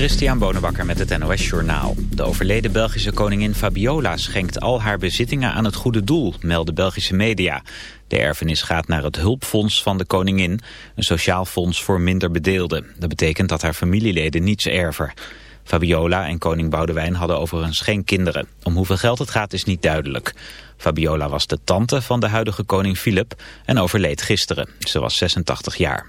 Christian Bonenbakker met het NOS Journaal. De overleden Belgische koningin Fabiola schenkt al haar bezittingen aan het goede doel, melden Belgische media. De erfenis gaat naar het hulpfonds van de koningin, een sociaal fonds voor minder bedeelden. Dat betekent dat haar familieleden niets erven. Fabiola en koning Boudewijn hadden overigens geen kinderen. Om hoeveel geld het gaat is niet duidelijk. Fabiola was de tante van de huidige koning Filip en overleed gisteren. Ze was 86 jaar.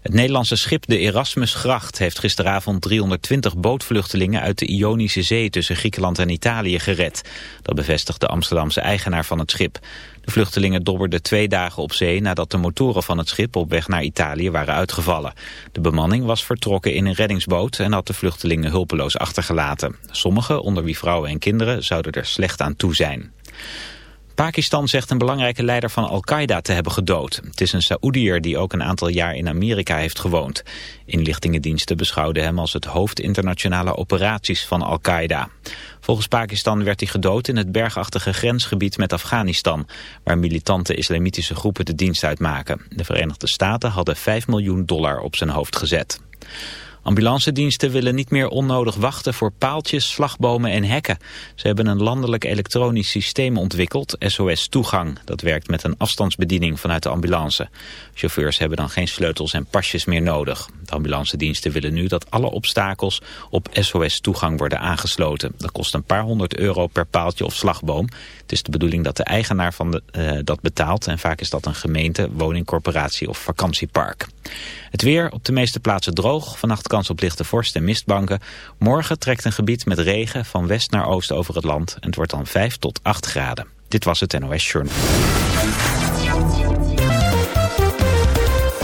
Het Nederlandse schip de Erasmus Gracht heeft gisteravond 320 bootvluchtelingen uit de Ionische Zee tussen Griekenland en Italië gered. Dat bevestigt de Amsterdamse eigenaar van het schip. De vluchtelingen dobberden twee dagen op zee nadat de motoren van het schip op weg naar Italië waren uitgevallen. De bemanning was vertrokken in een reddingsboot en had de vluchtelingen hulpeloos achtergelaten. Sommigen, onder wie vrouwen en kinderen, zouden er slecht aan toe zijn. Pakistan zegt een belangrijke leider van Al-Qaeda te hebben gedood. Het is een Saoediër die ook een aantal jaar in Amerika heeft gewoond. Inlichtingendiensten beschouwden hem als het hoofd internationale operaties van Al-Qaeda. Volgens Pakistan werd hij gedood in het bergachtige grensgebied met Afghanistan... waar militante islamitische groepen de dienst uitmaken. De Verenigde Staten hadden 5 miljoen dollar op zijn hoofd gezet. Ambulancediensten willen niet meer onnodig wachten voor paaltjes, slagbomen en hekken. Ze hebben een landelijk elektronisch systeem ontwikkeld, SOS Toegang. Dat werkt met een afstandsbediening vanuit de ambulance. Chauffeurs hebben dan geen sleutels en pasjes meer nodig. De ambulancediensten willen nu dat alle obstakels op SOS Toegang worden aangesloten. Dat kost een paar honderd euro per paaltje of slagboom. Het is de bedoeling dat de eigenaar van de, uh, dat betaalt en vaak is dat een gemeente, woningcorporatie of vakantiepark. Het weer op de meeste plaatsen droog, vannacht kans op lichte vorst en mistbanken. Morgen trekt een gebied met regen van west naar oost over het land en het wordt dan 5 tot 8 graden. Dit was het NOS Journal.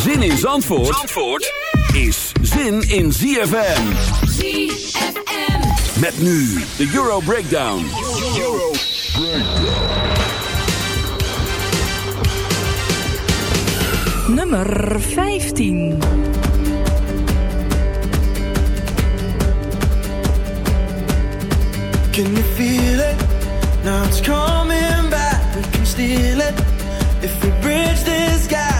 Zin in Zandvoort, Zandvoort is zin in ZFM. ZFM. Met nu de Euro Breakdown. Nummer 15. Can you feel it? Now it's coming back. We can steal it. If we bridge this gap,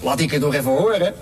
laat ik het nog even horen.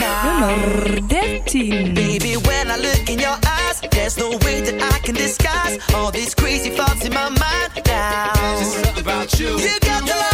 Nummer 13. Baby, when I look in your eyes, there's no way that I can disguise all these crazy thoughts in my mind now. Just something about you. You got the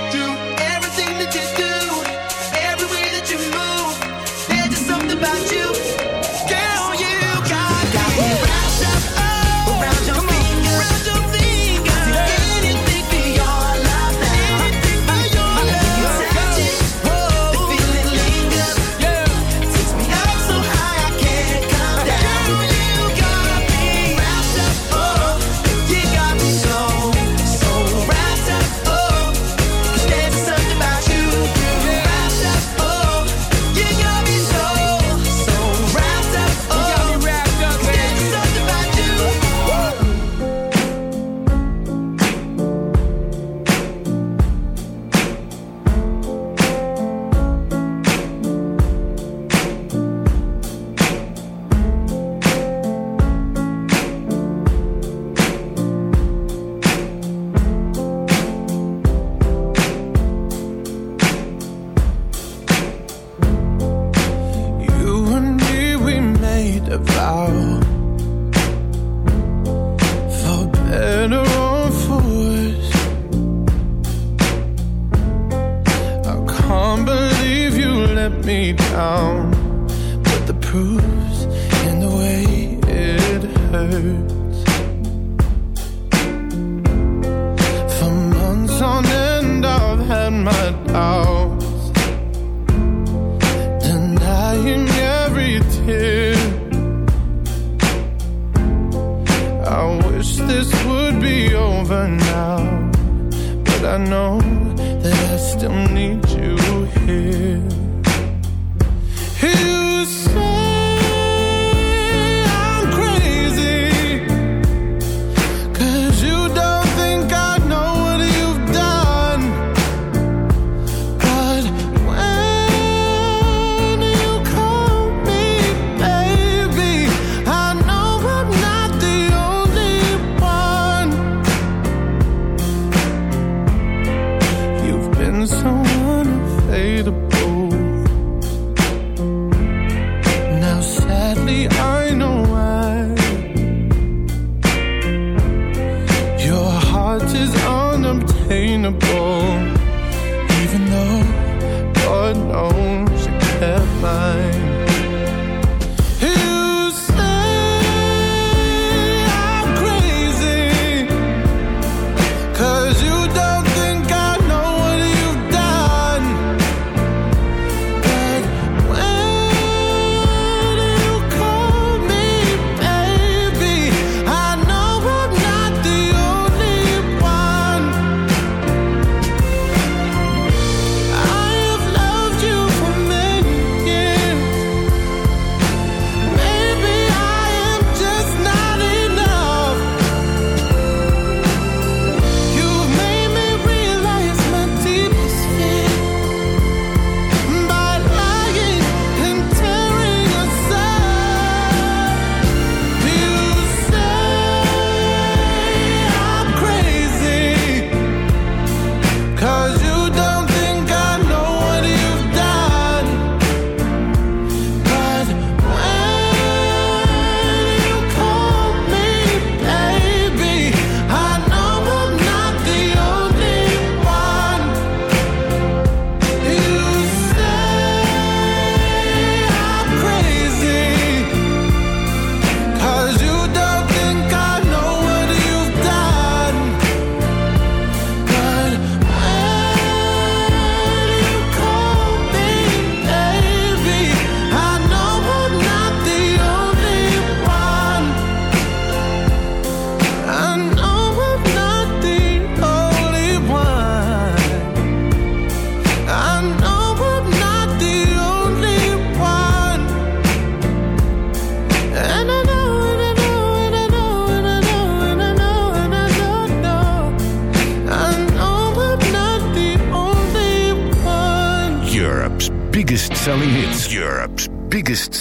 I know.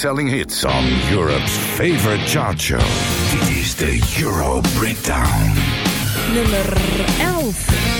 Selling hits on Europe's favorite chart show. Dit is the Euro Breakdown. Number 11.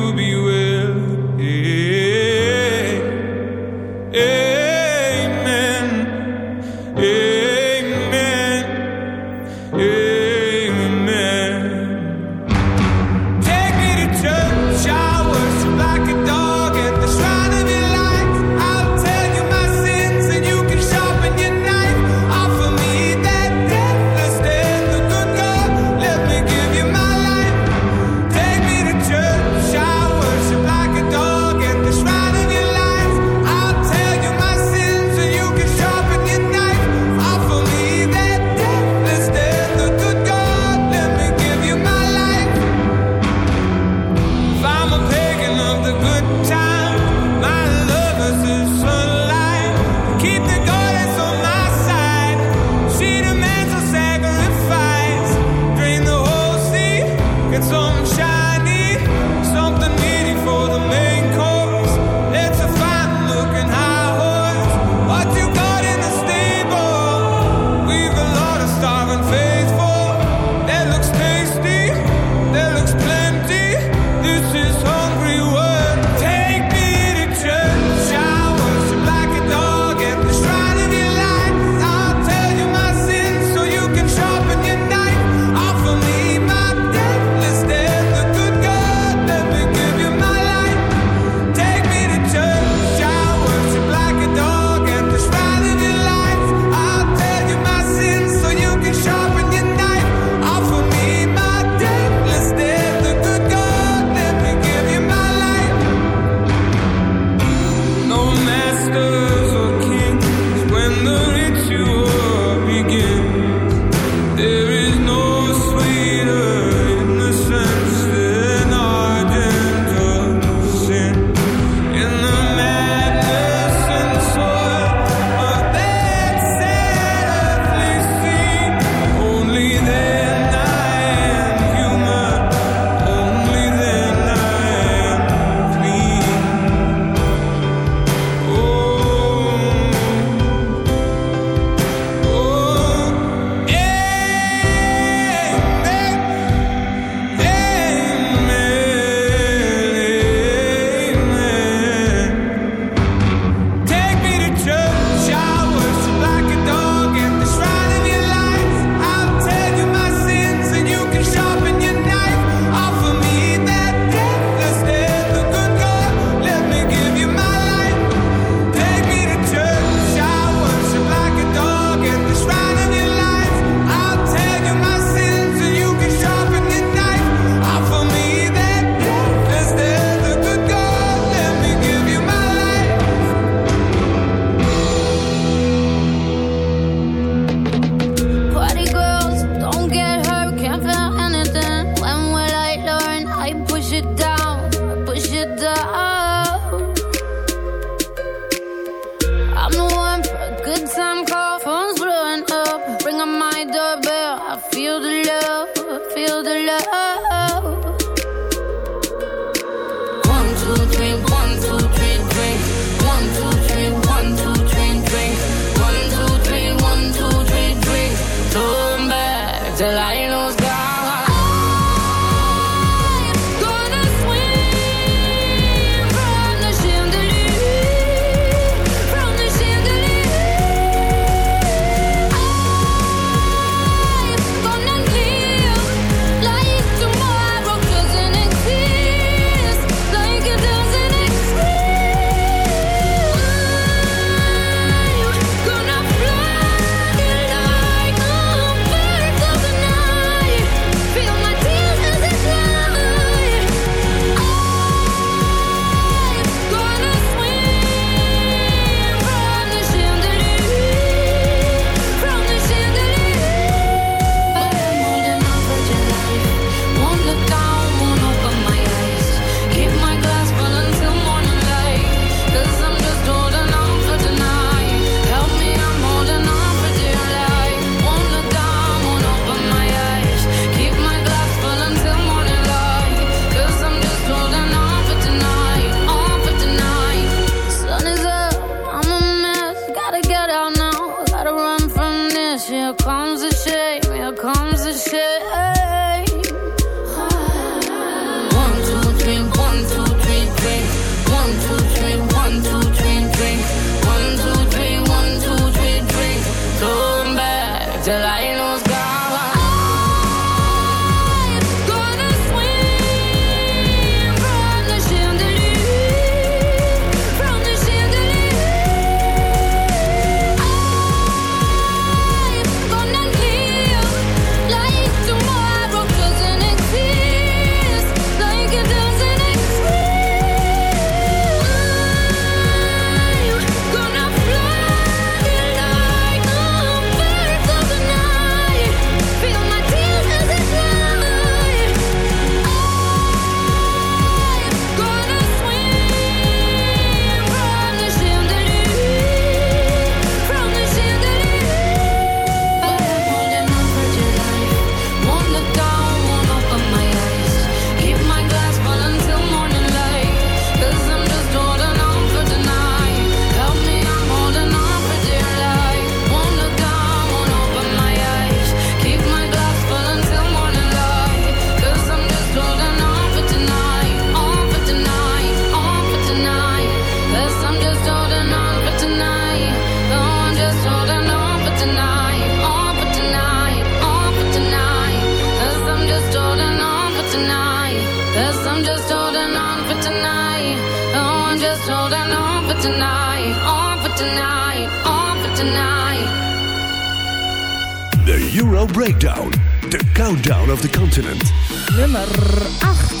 Breakdown. The Countdown of the Continent. Nummer 8.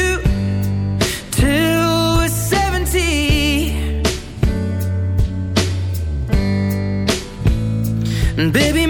Baby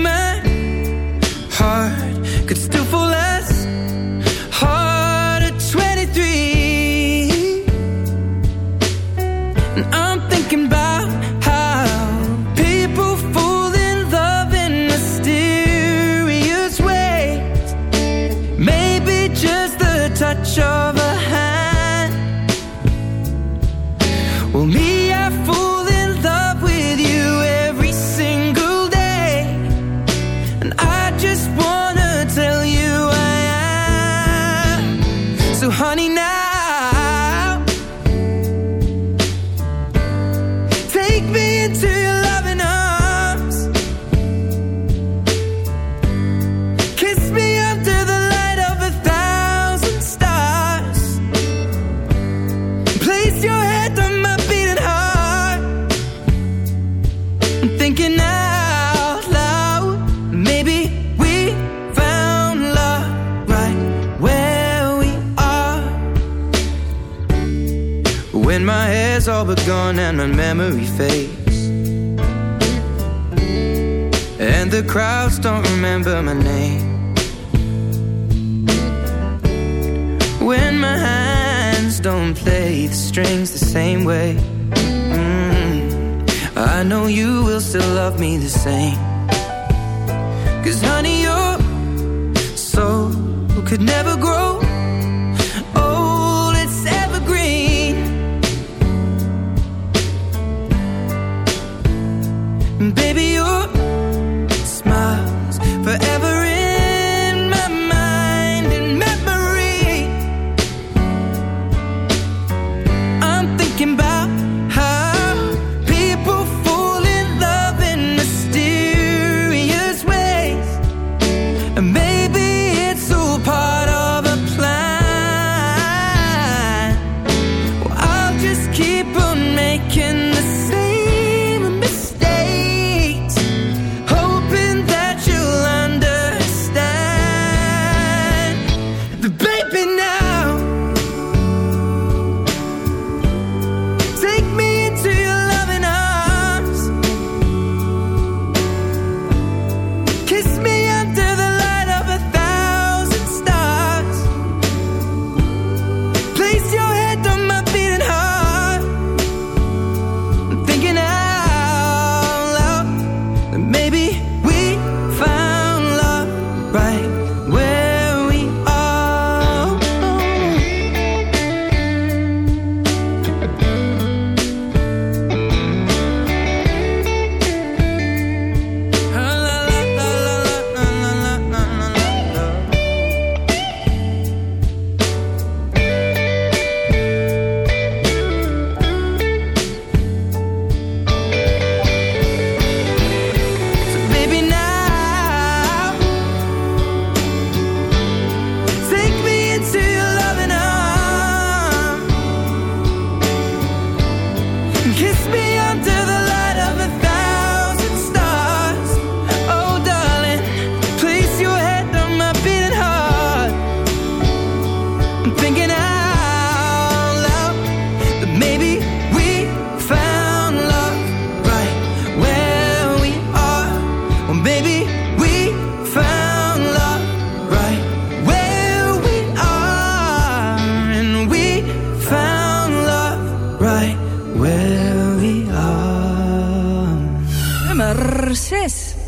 this?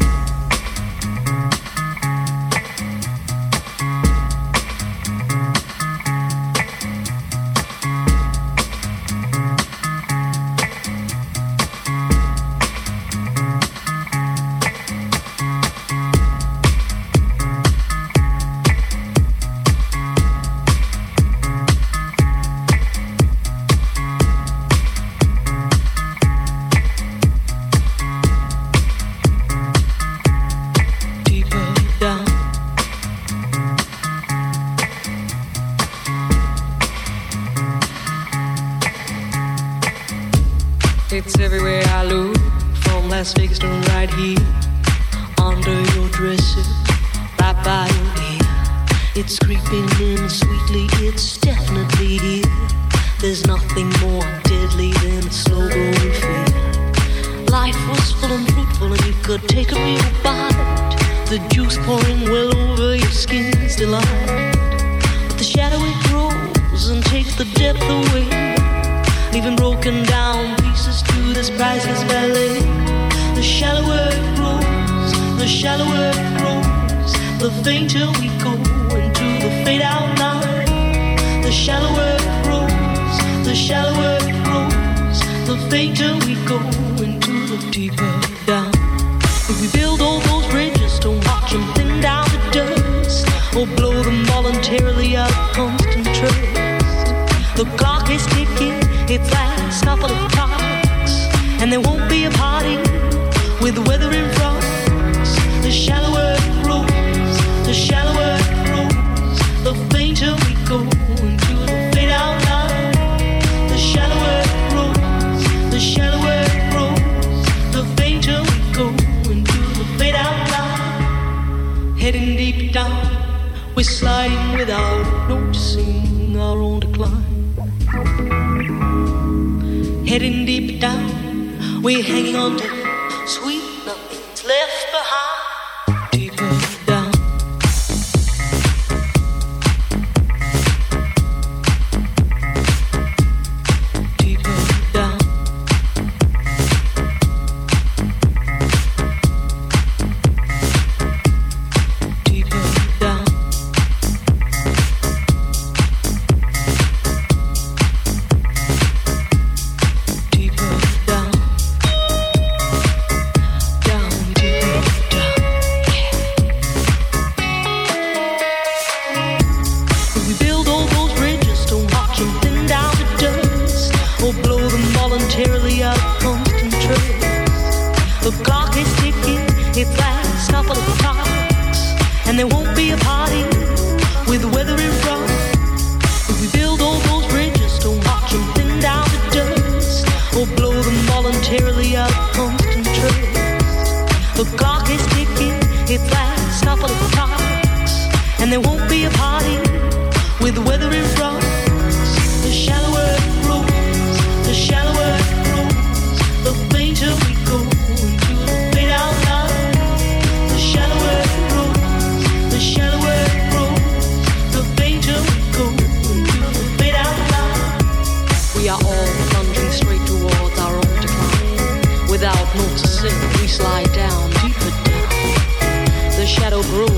We are all plunging straight towards our own decline. Without noticing, we slide down, deeper down. The shadow grows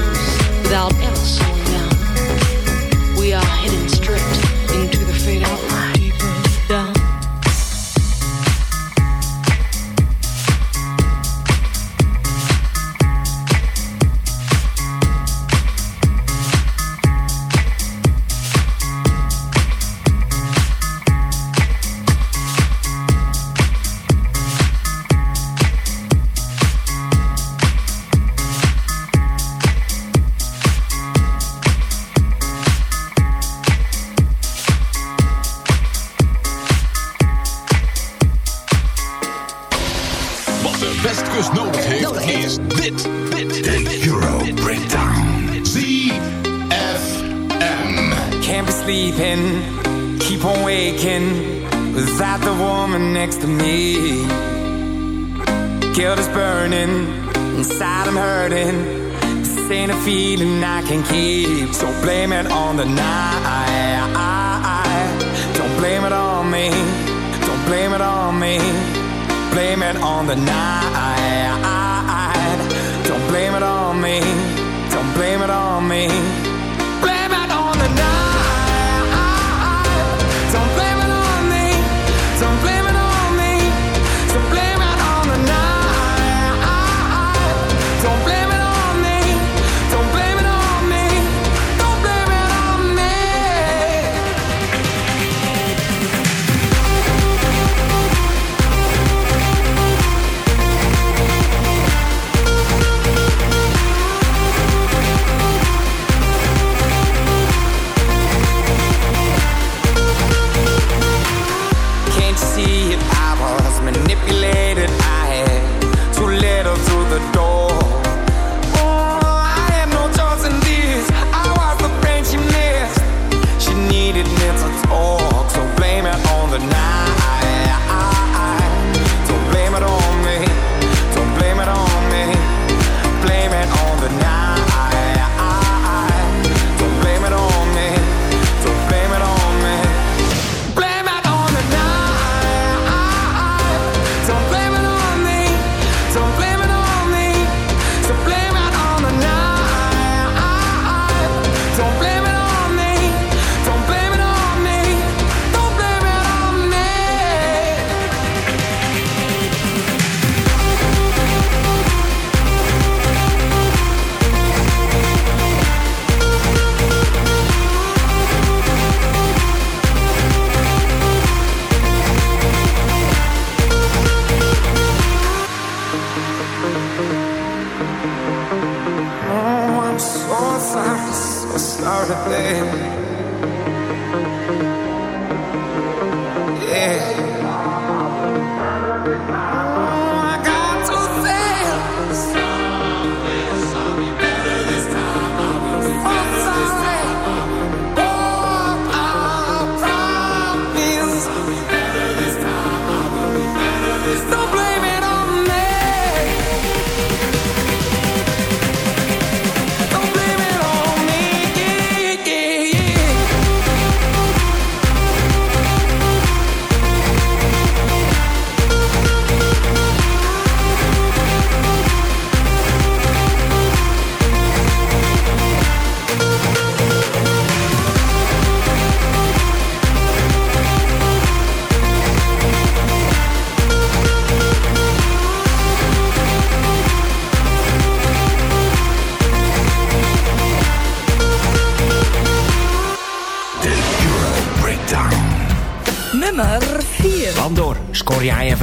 without ever slowing down. We are heading straight.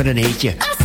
Even een hitje?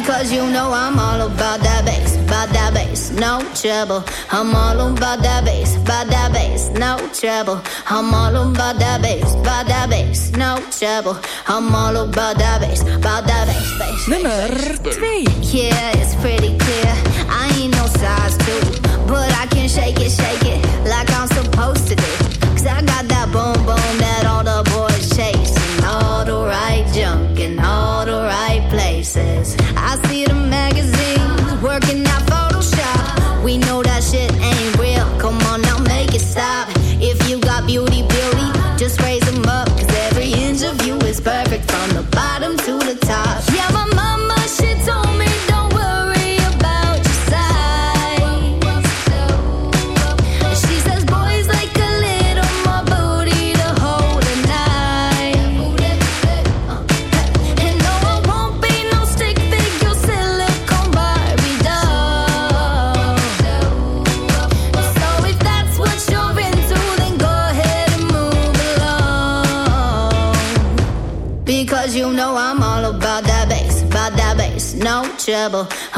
Because you know I'm all about that bass, about that bass, no trouble. I'm all about that bass, about that bass, no trouble. I'm all about that bass, about that bass, no trouble. I'm all about that bass, about that bass, bass. Nummer 2. Yeah, it's pretty clear. I ain't no size 2, but I can shake it, shake it.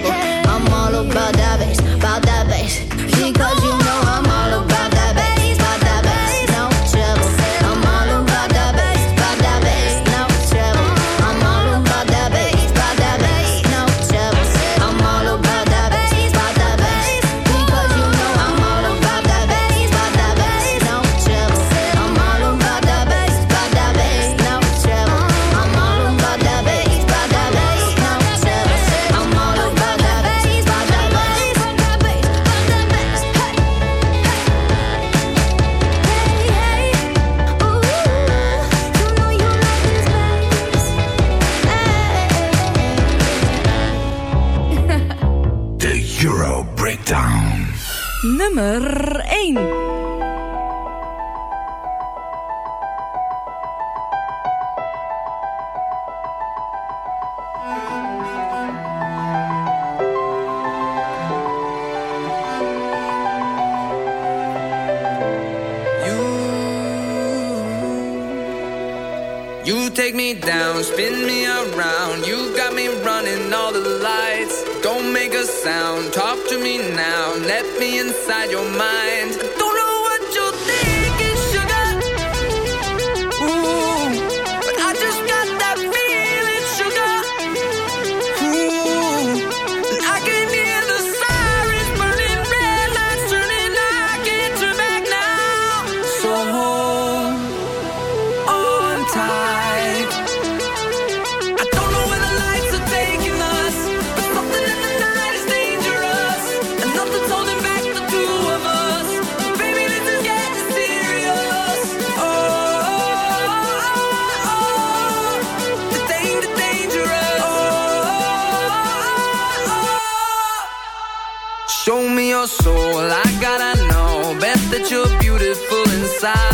level. Hey. Let me inside your mind. Don't pasar.